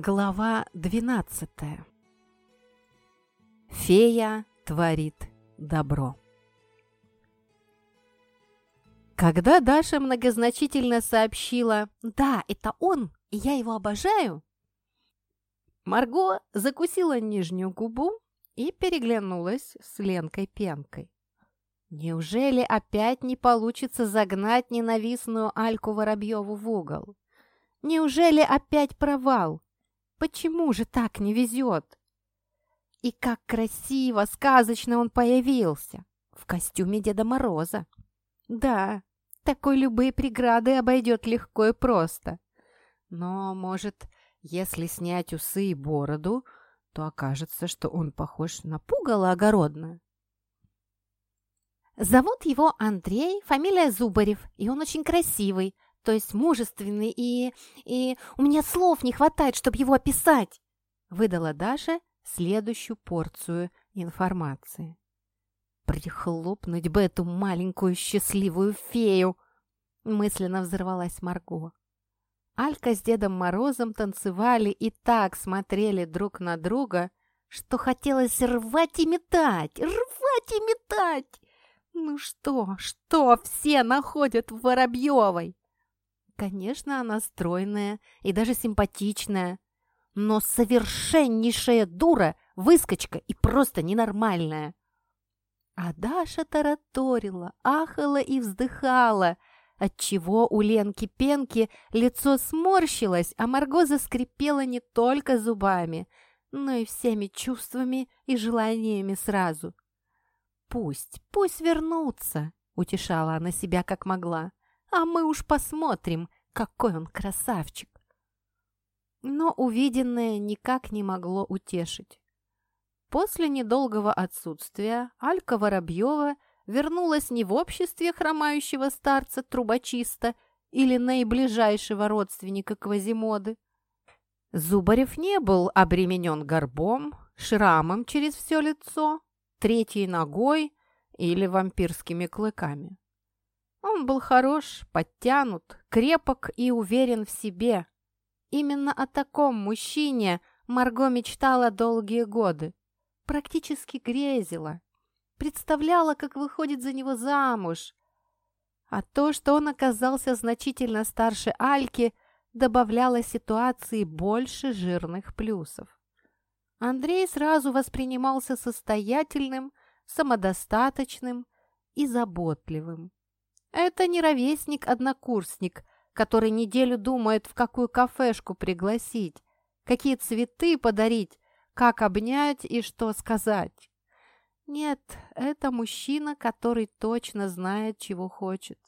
Глава 12 Фея творит добро. Когда Даша многозначительно сообщила «Да, это он, и я его обожаю», Марго закусила нижнюю губу и переглянулась с Ленкой Пенкой. Неужели опять не получится загнать ненавистную Альку Воробьеву в угол? Неужели опять провал? Почему же так не везет? И как красиво, сказочно он появился! В костюме Деда Мороза. Да, такой любые преграды обойдет легко и просто. Но, может, если снять усы и бороду, то окажется, что он похож на пугало огородное. Зовут его Андрей, фамилия Зубарев, и он очень красивый, то есть мужественный, и... и у меня слов не хватает, чтобы его описать!» Выдала Даша следующую порцию информации. «Прихлопнуть бы эту маленькую счастливую фею!» Мысленно взорвалась Марго. Алька с Дедом Морозом танцевали и так смотрели друг на друга, что хотелось рвать и метать, рвать и метать. Ну что, что все находят в Воробьевой? Конечно, она стройная и даже симпатичная, но совершеннейшая дура, выскочка и просто ненормальная. А Даша тараторила, ахала и вздыхала, отчего у Ленки Пенки лицо сморщилось, а Марго заскрипела не только зубами, но и всеми чувствами и желаниями сразу. «Пусть, пусть вернутся», — утешала она себя как могла а мы уж посмотрим, какой он красавчик. Но увиденное никак не могло утешить. После недолгого отсутствия Алька Воробьева вернулась не в обществе хромающего старца-трубочиста или наиближайшего родственника Квазимоды. Зубарев не был обременен горбом, шрамом через все лицо, третьей ногой или вампирскими клыками. Он был хорош, подтянут, крепок и уверен в себе. Именно о таком мужчине Марго мечтала долгие годы. Практически грезила. Представляла, как выходит за него замуж. А то, что он оказался значительно старше Альки, добавляло ситуации больше жирных плюсов. Андрей сразу воспринимался состоятельным, самодостаточным и заботливым. Это не ровесник-однокурсник, который неделю думает, в какую кафешку пригласить, какие цветы подарить, как обнять и что сказать. Нет, это мужчина, который точно знает, чего хочет.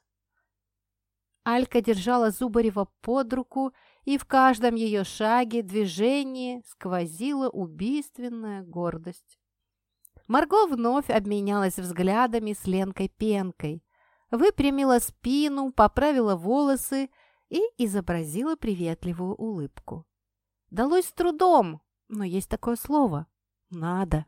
Алька держала Зубарева под руку, и в каждом ее шаге, движении сквозила убийственная гордость. Марго вновь обменялась взглядами с Ленкой Пенкой, выпрямила спину, поправила волосы и изобразила приветливую улыбку. Далось с трудом, но есть такое слово «надо».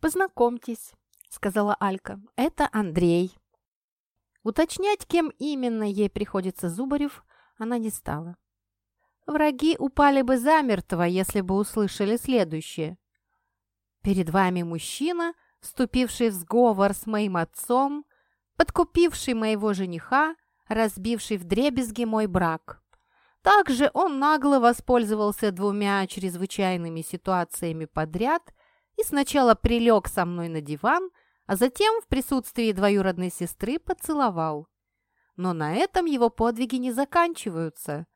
«Познакомьтесь», — сказала Алька, — «это Андрей». Уточнять, кем именно ей приходится Зубарев, она не стала. Враги упали бы замертво, если бы услышали следующее. «Перед вами мужчина, вступивший в сговор с моим отцом, подкупивший моего жениха, разбивший вдребезги мой брак. Также он нагло воспользовался двумя чрезвычайными ситуациями подряд и сначала прилег со мной на диван, а затем в присутствии двоюродной сестры поцеловал. Но на этом его подвиги не заканчиваются.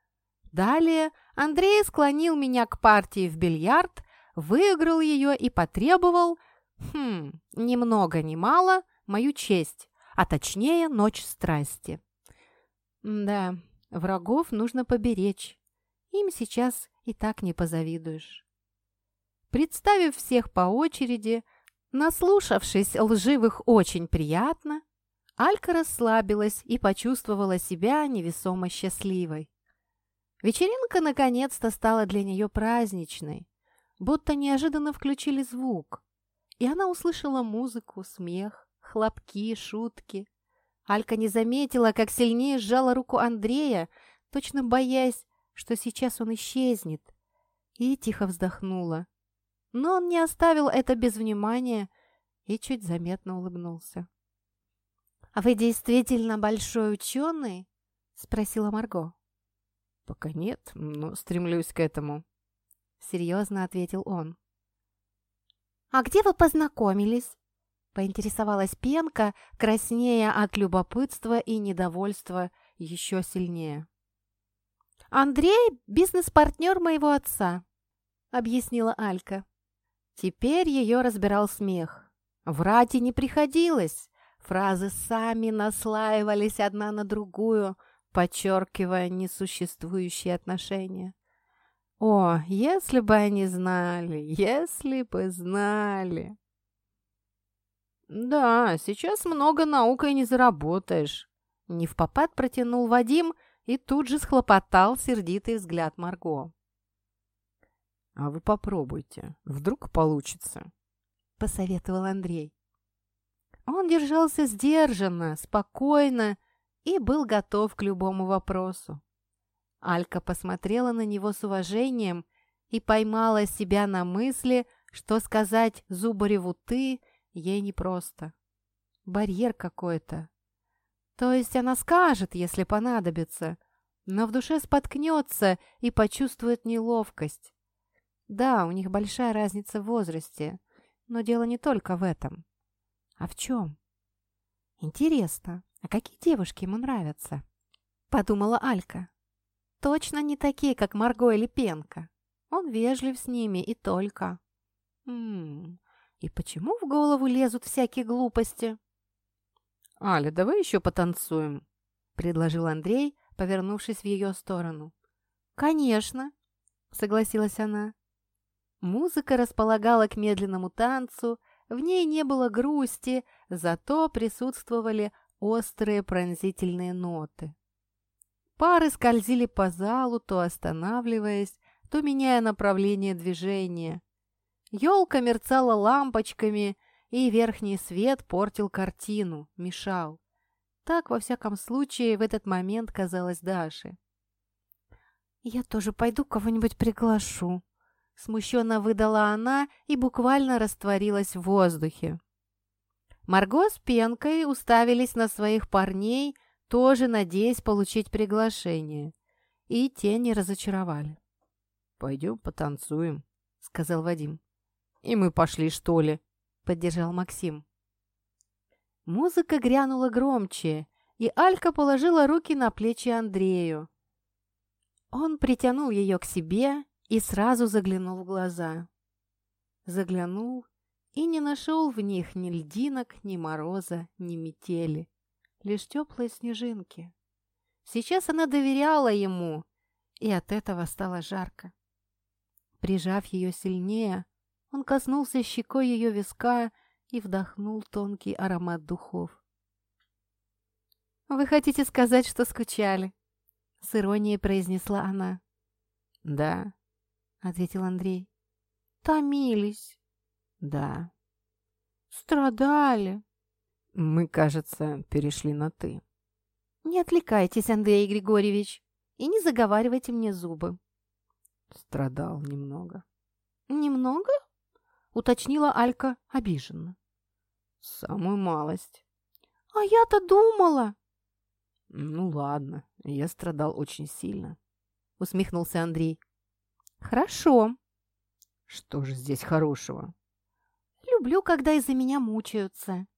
Далее Андрей склонил меня к партии в бильярд, выиграл ее и потребовал, Хм, ни много ни мало мою честь, а точнее ночь страсти. Да, врагов нужно поберечь. Им сейчас и так не позавидуешь. Представив всех по очереди, наслушавшись лживых очень приятно, Алька расслабилась и почувствовала себя невесомо счастливой. Вечеринка наконец-то стала для нее праздничной, будто неожиданно включили звук и она услышала музыку, смех, хлопки, шутки. Алька не заметила, как сильнее сжала руку Андрея, точно боясь, что сейчас он исчезнет, и тихо вздохнула. Но он не оставил это без внимания и чуть заметно улыбнулся. «А вы действительно большой ученый?» — спросила Марго. «Пока нет, но стремлюсь к этому», — серьезно ответил он. «А где вы познакомились?» — поинтересовалась Пенка, краснея от любопытства и недовольства еще сильнее. «Андрей — бизнес-партнер моего отца», — объяснила Алька. Теперь ее разбирал смех. Врать и не приходилось. Фразы сами наслаивались одна на другую, подчеркивая несуществующие отношения. О, если бы они знали, если бы знали. Да, сейчас много наукой не заработаешь. Не в попад протянул Вадим и тут же схлопотал сердитый взгляд Марго. «А вы попробуйте, вдруг получится», — посоветовал Андрей. Он держался сдержанно, спокойно и был готов к любому вопросу. Алька посмотрела на него с уважением и поймала себя на мысли, что сказать Зубареву «ты» ей непросто. Барьер какой-то. То есть она скажет, если понадобится, но в душе споткнется и почувствует неловкость. Да, у них большая разница в возрасте, но дело не только в этом. А в чем? Интересно, а какие девушки ему нравятся? Подумала Алька. Точно не такие, как Марго или Пенка. Он вежлив с ними и только. Хм, и почему в голову лезут всякие глупости? «Аля, давай еще потанцуем», — предложил Андрей, повернувшись в ее сторону. «Конечно», — согласилась она. Музыка располагала к медленному танцу, в ней не было грусти, зато присутствовали острые пронзительные ноты. Пары скользили по залу, то останавливаясь, то меняя направление движения. Елка мерцала лампочками, и верхний свет портил картину, мешал. Так, во всяком случае, в этот момент казалось Даше. «Я тоже пойду кого-нибудь приглашу», Смущенно выдала она и буквально растворилась в воздухе. Марго с Пенкой уставились на своих парней, тоже надеясь получить приглашение. И те не разочаровали. «Пойдем потанцуем», — сказал Вадим. «И мы пошли, что ли?» — поддержал Максим. Музыка грянула громче, и Алька положила руки на плечи Андрею. Он притянул ее к себе и сразу заглянул в глаза. Заглянул и не нашел в них ни льдинок, ни мороза, ни метели, лишь теплые снежинки. Сейчас она доверяла ему, и от этого стало жарко. Прижав ее сильнее, он коснулся щекой ее виска и вдохнул тонкий аромат духов. «Вы хотите сказать, что скучали?» — с иронией произнесла она. «Да», — ответил Андрей. «Томились?» «Да». «Страдали?» «Мы, кажется, перешли на «ты». «Не отвлекайтесь, Андрей Григорьевич, и не заговаривайте мне зубы». «Страдал немного». «Немного?» — уточнила Алька обиженно. «Самую малость». «А я-то думала...» «Ну ладно, я страдал очень сильно», — усмехнулся Андрей. «Хорошо». «Что же здесь хорошего?» «Люблю, когда из-за меня мучаются».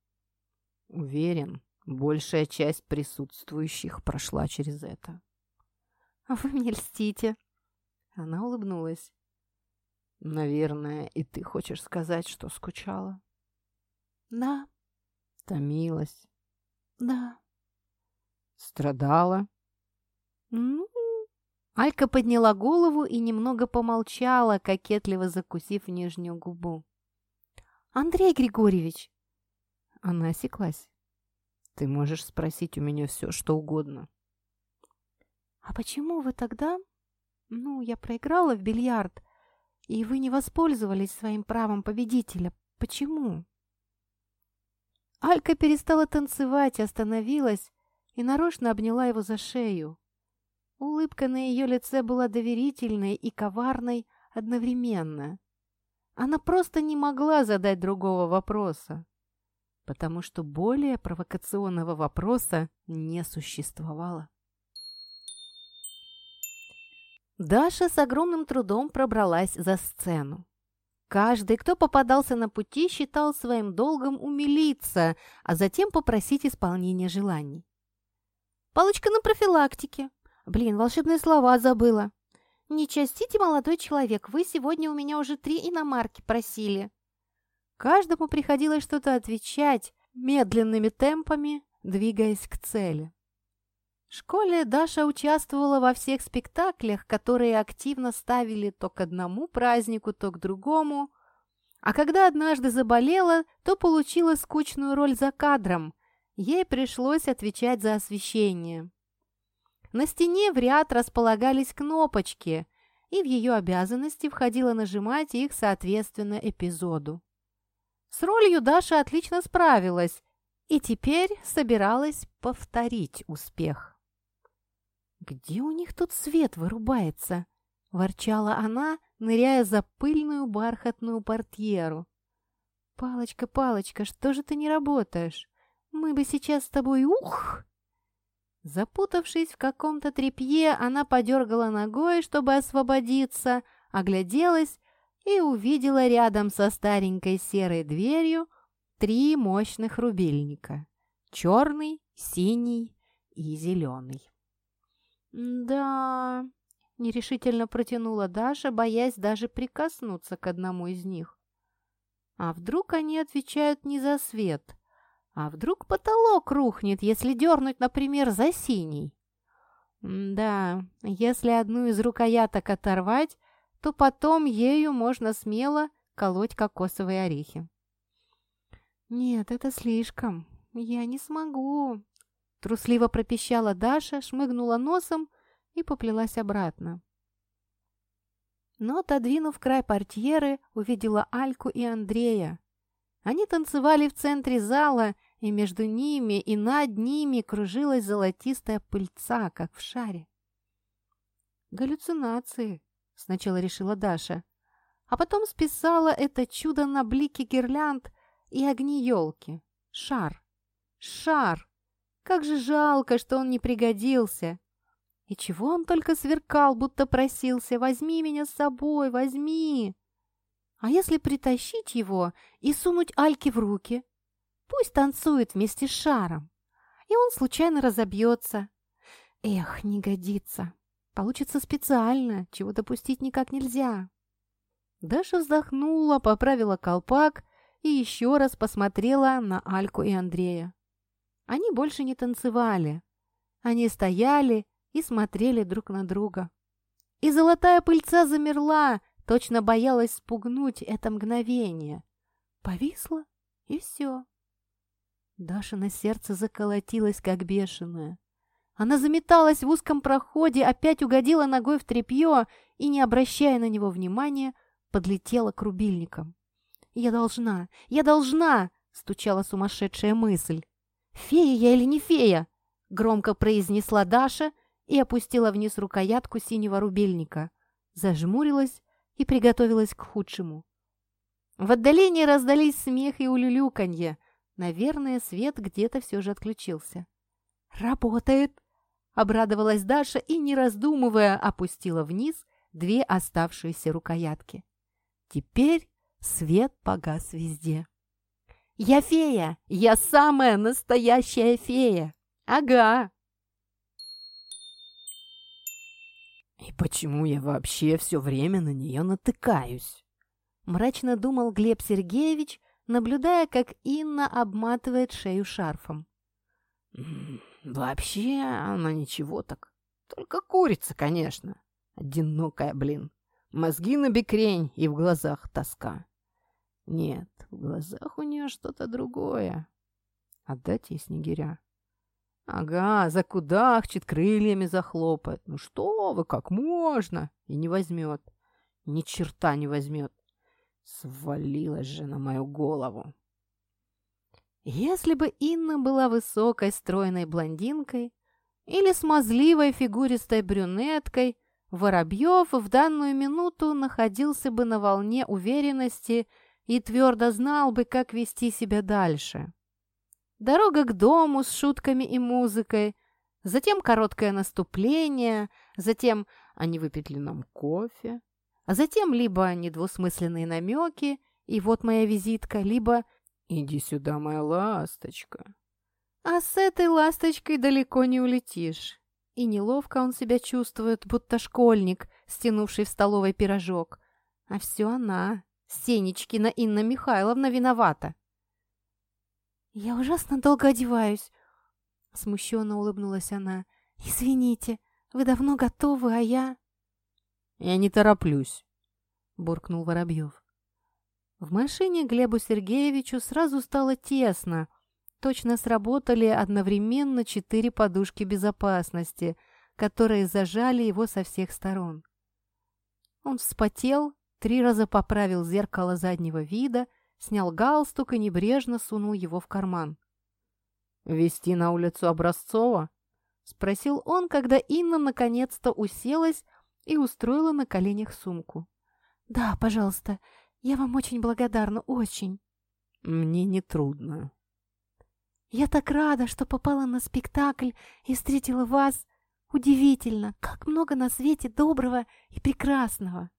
«Уверен, большая часть присутствующих прошла через это». «А вы мне льстите». Она улыбнулась. «Наверное, и ты хочешь сказать, что скучала?» «Да». «Томилась?» «Да». «Страдала?» «Ну, Алька подняла голову и немного помолчала, кокетливо закусив нижнюю губу. «Андрей Григорьевич!» Она осеклась. «Ты можешь спросить у меня все, что угодно». «А почему вы тогда...» «Ну, я проиграла в бильярд, и вы не воспользовались своим правом победителя. Почему?» Алька перестала танцевать, остановилась и нарочно обняла его за шею. Улыбка на ее лице была доверительной и коварной одновременно. Она просто не могла задать другого вопроса, потому что более провокационного вопроса не существовало. Даша с огромным трудом пробралась за сцену. Каждый, кто попадался на пути, считал своим долгом умилиться, а затем попросить исполнения желаний. «Палочка на профилактике. Блин, волшебные слова забыла. Не частите, молодой человек, вы сегодня у меня уже три иномарки просили». Каждому приходилось что-то отвечать медленными темпами, двигаясь к цели. В школе Даша участвовала во всех спектаклях, которые активно ставили то к одному празднику, то к другому. А когда однажды заболела, то получила скучную роль за кадром. Ей пришлось отвечать за освещение. На стене в ряд располагались кнопочки, и в ее обязанности входило нажимать их соответственно эпизоду. С ролью Даша отлично справилась и теперь собиралась повторить успех. «Где у них тут свет вырубается?» – ворчала она, ныряя за пыльную бархатную портьеру. «Палочка, палочка, что же ты не работаешь? Мы бы сейчас с тобой ух!» Запутавшись в каком-то тряпье, она подергала ногой, чтобы освободиться, огляделась и увидела рядом со старенькой серой дверью три мощных рубильника – черный, синий и зеленый. «Да...» — нерешительно протянула Даша, боясь даже прикоснуться к одному из них. «А вдруг они отвечают не за свет? А вдруг потолок рухнет, если дернуть, например, за синий?» «Да, если одну из рукояток оторвать, то потом ею можно смело колоть кокосовые орехи». «Нет, это слишком. Я не смогу», Трусливо пропищала Даша, шмыгнула носом и поплелась обратно. Но, отодвинув край портьеры, увидела Альку и Андрея. Они танцевали в центре зала, и между ними и над ними кружилась золотистая пыльца, как в шаре. «Галлюцинации», — сначала решила Даша, а потом списала это чудо на блики гирлянд и огни елки. Шар! Шар! Как же жалко, что он не пригодился. И чего он только сверкал, будто просился «возьми меня с собой, возьми!» А если притащить его и сунуть Альке в руки? Пусть танцует вместе с шаром, и он случайно разобьется. Эх, не годится. Получится специально, чего допустить никак нельзя. Даша вздохнула, поправила колпак и еще раз посмотрела на Альку и Андрея. Они больше не танцевали. Они стояли и смотрели друг на друга. И золотая пыльца замерла, точно боялась спугнуть это мгновение. Повисла, и все. Дашина сердце заколотилось, как бешеное. Она заметалась в узком проходе, опять угодила ногой в тряпье и, не обращая на него внимания, подлетела к рубильникам. «Я должна! Я должна!» — стучала сумасшедшая мысль. «Фея я или не фея?» — громко произнесла Даша и опустила вниз рукоятку синего рубильника, зажмурилась и приготовилась к худшему. В отдалении раздались смех и улюлюканье. Наверное, свет где-то все же отключился. «Работает!» — обрадовалась Даша и, не раздумывая, опустила вниз две оставшиеся рукоятки. Теперь свет погас везде. «Я фея! Я самая настоящая фея! Ага!» «И почему я вообще все время на нее натыкаюсь?» Мрачно думал Глеб Сергеевич, наблюдая, как Инна обматывает шею шарфом. «Вообще она ничего так. Только курица, конечно. Одинокая, блин. Мозги на бекрень и в глазах тоска. Нет, в глазах у нее что-то другое. Отдать ей снегиря. Ага, закудахчет, крыльями захлопает. Ну что вы, как можно? И не возьмет. Ни черта не возьмет. Свалилась же на мою голову. Если бы Инна была высокой, стройной блондинкой, или смазливой фигуристой брюнеткой, Воробьев в данную минуту находился бы на волне уверенности и твердо знал бы, как вести себя дальше. Дорога к дому с шутками и музыкой, затем короткое наступление, затем ли нам кофе, а затем либо недвусмысленные намеки, и вот моя визитка, либо «Иди сюда, моя ласточка». А с этой ласточкой далеко не улетишь и неловко он себя чувствует, будто школьник, стянувший в столовой пирожок. А все она, Сенечкина Инна Михайловна, виновата. «Я ужасно долго одеваюсь», — смущенно улыбнулась она. «Извините, вы давно готовы, а я...» «Я не тороплюсь», — буркнул Воробьев. В машине Глебу Сергеевичу сразу стало тесно — Точно сработали одновременно четыре подушки безопасности, которые зажали его со всех сторон. Он вспотел, три раза поправил зеркало заднего вида, снял галстук и небрежно сунул его в карман. «Вести на улицу Образцова?» — спросил он, когда Инна наконец-то уселась и устроила на коленях сумку. «Да, пожалуйста. Я вам очень благодарна, очень». «Мне не трудно», я так рада, что попала на спектакль и встретила вас. Удивительно, как много на свете доброго и прекрасного.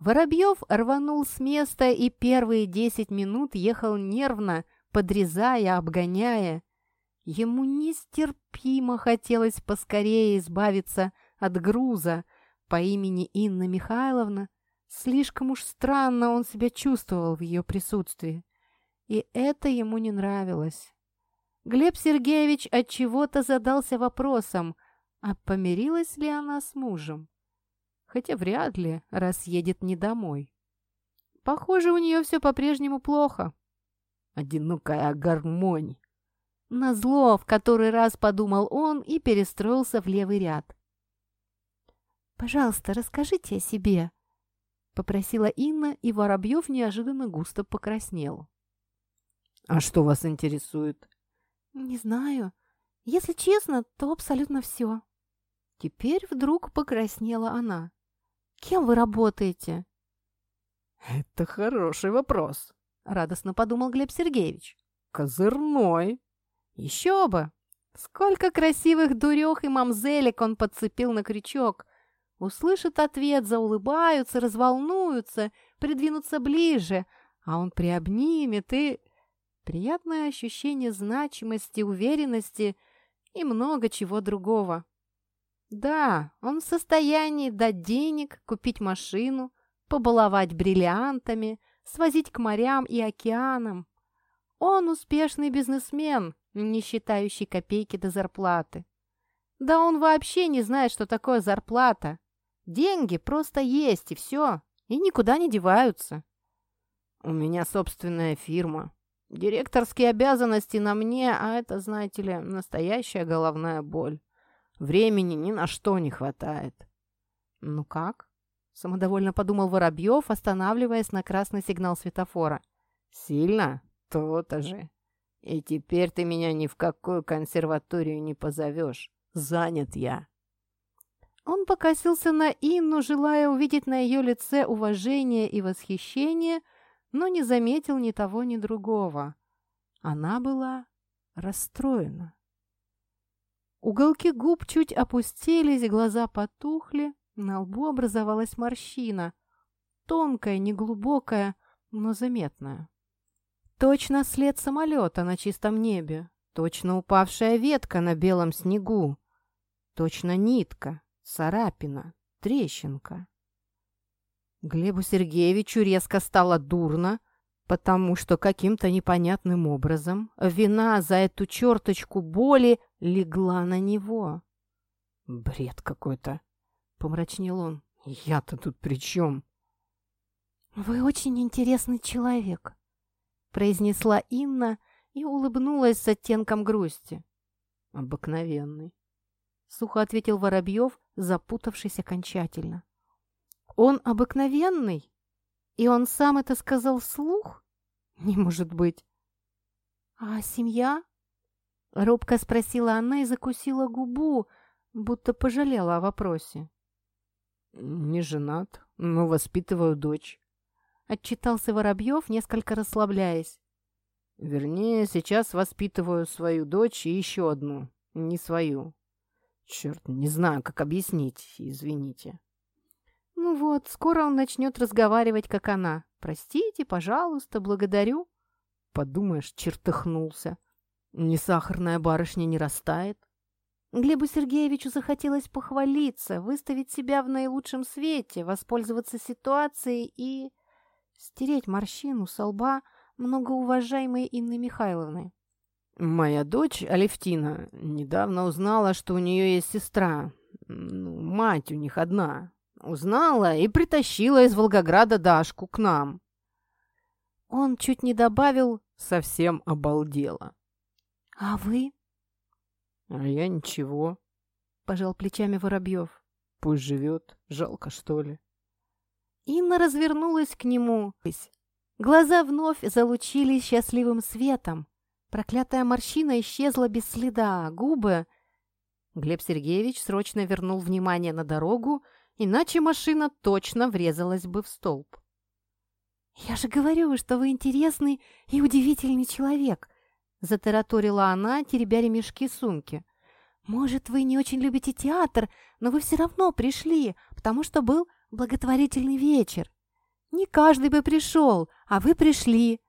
Воробьев рванул с места и первые десять минут ехал нервно, подрезая, обгоняя. Ему нестерпимо хотелось поскорее избавиться от груза по имени Инна Михайловна. Слишком уж странно он себя чувствовал в ее присутствии. И это ему не нравилось. Глеб Сергеевич от чего то задался вопросом, а помирилась ли она с мужем? Хотя вряд ли, раз едет не домой. Похоже, у нее все по-прежнему плохо. Одинокая гармонь. Назло, в который раз подумал он и перестроился в левый ряд. «Пожалуйста, расскажите о себе», — попросила Инна, и Воробьев неожиданно густо покраснел. «А что вас интересует?» «Не знаю. Если честно, то абсолютно все». Теперь вдруг покраснела она. «Кем вы работаете?» «Это хороший вопрос», — радостно подумал Глеб Сергеевич. «Козырной». «Еще бы! Сколько красивых дурех и мамзелек он подцепил на крючок!» Услышат ответ, заулыбаются, разволнуются, придвинутся ближе, а он приобнимет и... Приятное ощущение значимости, уверенности и много чего другого. Да, он в состоянии дать денег, купить машину, побаловать бриллиантами, свозить к морям и океанам. Он успешный бизнесмен, не считающий копейки до зарплаты. Да он вообще не знает, что такое зарплата. Деньги просто есть, и все, и никуда не деваются. У меня собственная фирма, Директорские обязанности на мне, а это, знаете ли, настоящая головная боль. Времени ни на что не хватает. Ну как? Самодовольно подумал Воробьев, останавливаясь на красный сигнал светофора. Сильно? То-то же. И теперь ты меня ни в какую консерваторию не позовешь. Занят я. Он покосился на Инну, желая увидеть на ее лице уважение и восхищение – но не заметил ни того, ни другого. Она была расстроена. Уголки губ чуть опустились, глаза потухли, на лбу образовалась морщина. Тонкая, неглубокая, но заметная. Точно след самолета на чистом небе, точно упавшая ветка на белом снегу, точно нитка, царапина, трещинка. Глебу Сергеевичу резко стало дурно, потому что каким-то непонятным образом вина за эту черточку боли легла на него. «Бред какой-то!» — помрачнел он. «Я-то тут при чем?» «Вы очень интересный человек», — произнесла Инна и улыбнулась с оттенком грусти. «Обыкновенный», — сухо ответил Воробьев, запутавшись окончательно. Он обыкновенный? И он сам это сказал вслух? Не может быть. А семья? Робко спросила она и закусила губу, будто пожалела о вопросе. «Не женат, но воспитываю дочь», — отчитался Воробьев, несколько расслабляясь. «Вернее, сейчас воспитываю свою дочь и еще одну, не свою. Черт, не знаю, как объяснить, извините». «Ну вот, скоро он начнет разговаривать, как она. Простите, пожалуйста, благодарю». Подумаешь, чертыхнулся. Ни сахарная барышня не растает. Глебу Сергеевичу захотелось похвалиться, выставить себя в наилучшем свете, воспользоваться ситуацией и стереть морщину со лба многоуважаемой Инны Михайловны. Моя дочь, Алевтина, недавно узнала, что у нее есть сестра. Ну, мать у них одна. Узнала и притащила из Волгограда Дашку к нам. Он чуть не добавил «совсем обалдела». «А вы?» «А я ничего», — пожал плечами Воробьев. «Пусть живет. Жалко, что ли?» Инна развернулась к нему. Глаза вновь залучились счастливым светом. Проклятая морщина исчезла без следа, губы... Глеб Сергеевич срочно вернул внимание на дорогу, иначе машина точно врезалась бы в столб. «Я же говорю, что вы интересный и удивительный человек», затараторила она, теребя ремешки сумки. «Может, вы не очень любите театр, но вы все равно пришли, потому что был благотворительный вечер. Не каждый бы пришел, а вы пришли.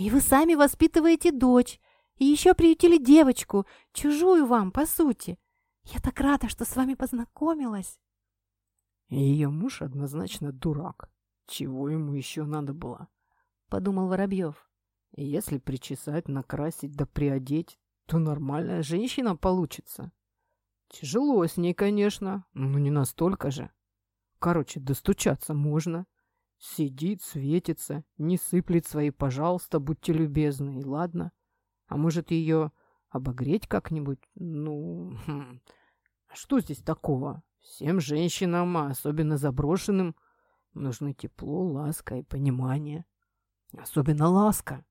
И вы сами воспитываете дочь, и еще приютили девочку, чужую вам, по сути. Я так рада, что с вами познакомилась». Ее муж однозначно дурак. Чего ему еще надо было? Подумал Воробьев. Если причесать, накрасить да приодеть, то нормальная женщина получится. Тяжело с ней, конечно, но не настолько же. Короче, достучаться можно. Сидит, светится, не сыплет свои «пожалуйста, будьте любезны» и ладно. А может, ее обогреть как-нибудь? Ну, хм. Что здесь такого? Всем женщинам, а особенно заброшенным, нужны тепло, ласка и понимание. Особенно ласка.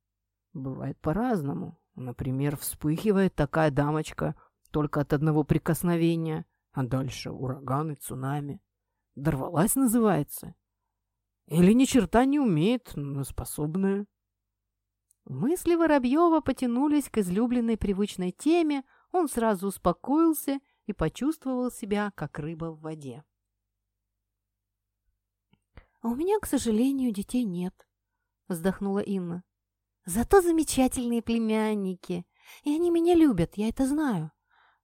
Бывает по-разному. Например, вспыхивает такая дамочка только от одного прикосновения, а дальше ураган и цунами. Дорвалась называется. Или ни черта не умеет, но способная. Мысли Воробьева потянулись к излюбленной привычной теме, он сразу успокоился и почувствовал себя, как рыба в воде. «А у меня, к сожалению, детей нет», — вздохнула Инна. Зато замечательные племянники. И они меня любят, я это знаю.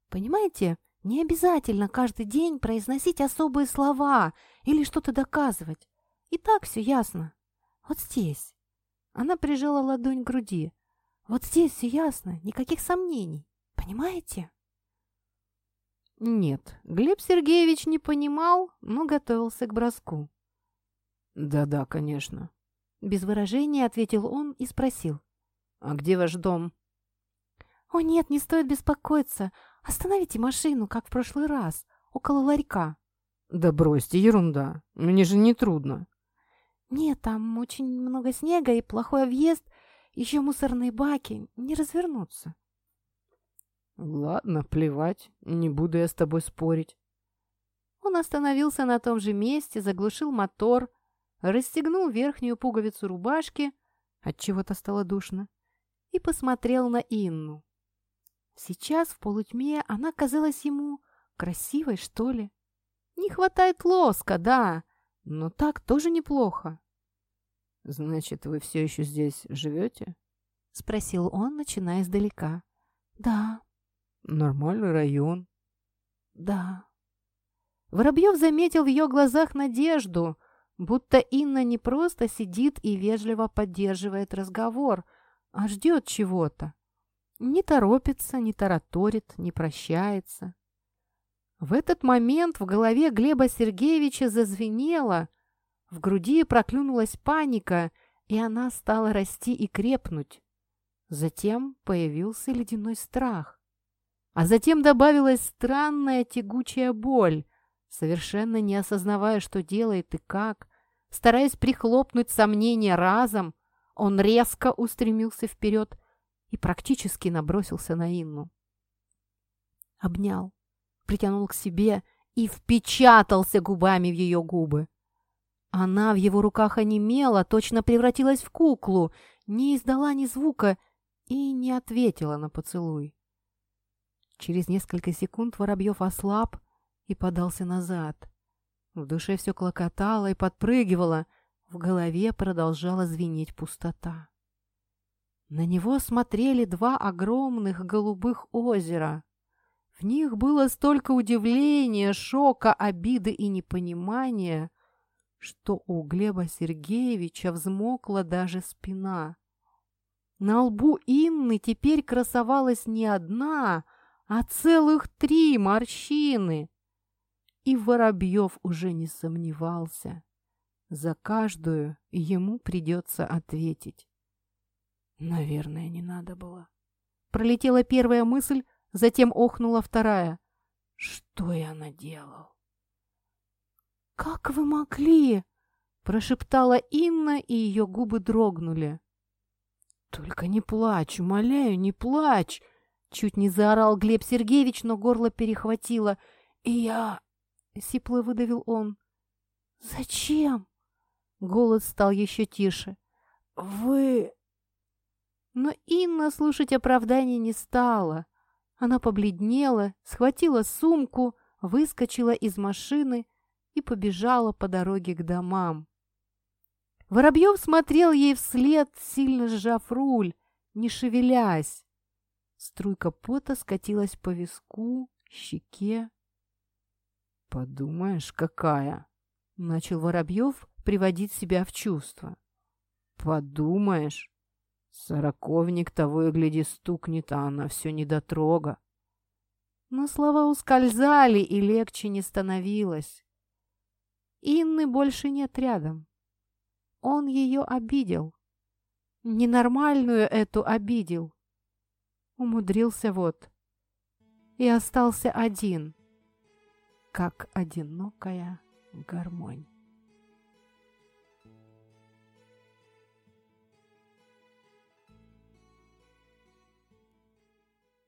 Понимаете, не обязательно каждый день произносить особые слова или что-то доказывать. И так все ясно. Вот здесь. Она прижала ладонь к груди. Вот здесь все ясно, никаких сомнений. Понимаете? Нет, Глеб Сергеевич не понимал, но готовился к броску. Да-да, конечно. Без выражения ответил он и спросил. «А где ваш дом?» «О нет, не стоит беспокоиться. Остановите машину, как в прошлый раз, около ларька». «Да бросьте, ерунда. Мне же не трудно». «Нет, там очень много снега и плохой объезд, еще мусорные баки, не развернуться». «Ладно, плевать, не буду я с тобой спорить». Он остановился на том же месте, заглушил мотор, расстегнул верхнюю пуговицу рубашки, от чего то стало душно, и посмотрел на Инну. Сейчас в полутьме она казалась ему красивой, что ли. Не хватает лоска, да, но так тоже неплохо. «Значит, вы все еще здесь живете?» — спросил он, начиная издалека. «Да». «Нормальный район». «Да». Воробьев заметил в ее глазах надежду, Будто Инна не просто сидит и вежливо поддерживает разговор, а ждет чего-то. Не торопится, не тараторит, не прощается. В этот момент в голове Глеба Сергеевича зазвенело, в груди проклюнулась паника, и она стала расти и крепнуть. Затем появился ледяной страх. А затем добавилась странная тягучая боль, совершенно не осознавая, что делает и как, стараясь прихлопнуть сомнения разом, он резко устремился вперед и практически набросился на Инну. Обнял, притянул к себе и впечатался губами в ее губы. Она в его руках онемела, точно превратилась в куклу, не издала ни звука и не ответила на поцелуй. Через несколько секунд Воробьев ослаб и подался назад. В душе все клокотало и подпрыгивало, в голове продолжала звенеть пустота. На него смотрели два огромных голубых озера. В них было столько удивления, шока, обиды и непонимания, что у Глеба Сергеевича взмокла даже спина. На лбу Инны теперь красовалась не одна, а целых три морщины. И Воробьев уже не сомневался. За каждую ему придется ответить. Наверное, не надо было. Пролетела первая мысль, затем охнула вторая. Что я наделал? «Как вы могли?» – прошептала Инна, и ее губы дрогнули. «Только не плачь, умоляю, не плачь!» Чуть не заорал Глеб Сергеевич, но горло перехватило. «И я...» — сипло выдавил он. «Зачем?» Голос стал еще тише. «Вы...» Но Инна слушать оправдания не стала. Она побледнела, схватила сумку, выскочила из машины и побежала по дороге к домам. Воробьев смотрел ей вслед, сильно сжав руль, не шевелясь. Струйка пота скатилась по виску, щеке. «Подумаешь, какая!» — начал Воробьев приводить себя в чувство. «Подумаешь, сороковник того и гляди стукнет, а она все недотрога». Но слова ускользали, и легче не становилось. Инны больше нет рядом. Он ее обидел. Ненормальную эту обидел. Умудрился вот. И остался один, как одинокая гармонь.